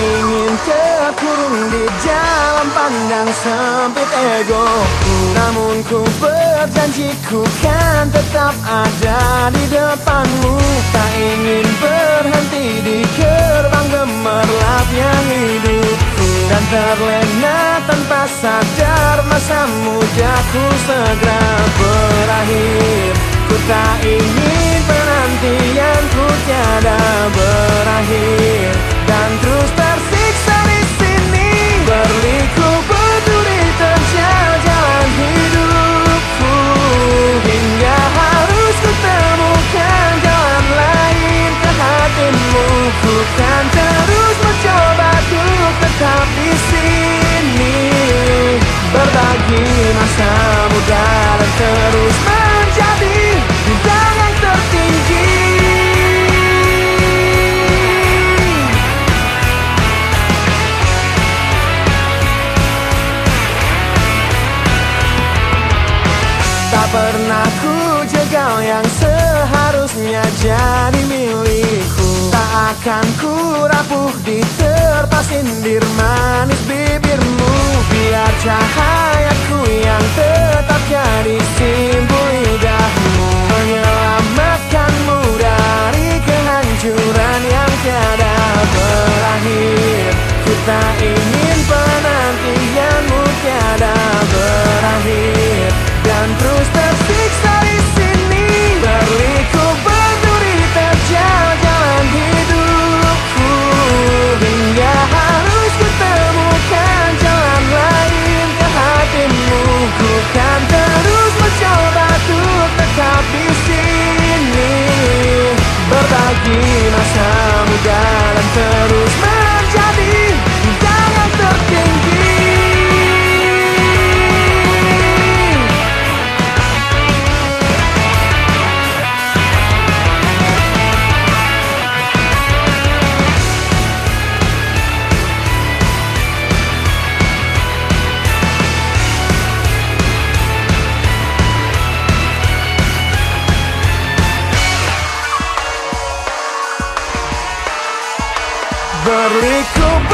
ingin terkurung di jalan pandang sempit ego Namun ku berjanji ku kan tetap ada di depanmu. Tak ingin berhenti di gerbang gemerlapnya hidupku. Dan terlena tanpa sadar masa mudaku segera berakhir. Ku tak ingin penantianku tiada terus menjadi bintang yang tertinggi. Tak pernah ku jegal yang seharusnya jadi milikku. Tak akan ku rapuh di terpas sindir manis bibirmu. Biar cahayaku But